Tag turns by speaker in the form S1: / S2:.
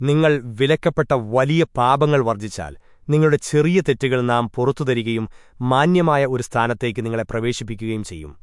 S1: നിങ്ങൾ വിലക്കപ്പെട്ട വലിയ പാപങ്ങൾ വർജിച്ചാൽ നിങ്ങളുടെ ചെറിയ തെറ്റുകൾ നാം പുറത്തുതരികയും മാന്യമായ ഒരു സ്ഥാനത്തേക്ക് നിങ്ങളെ പ്രവേശിപ്പിക്കുകയും ചെയ്യും.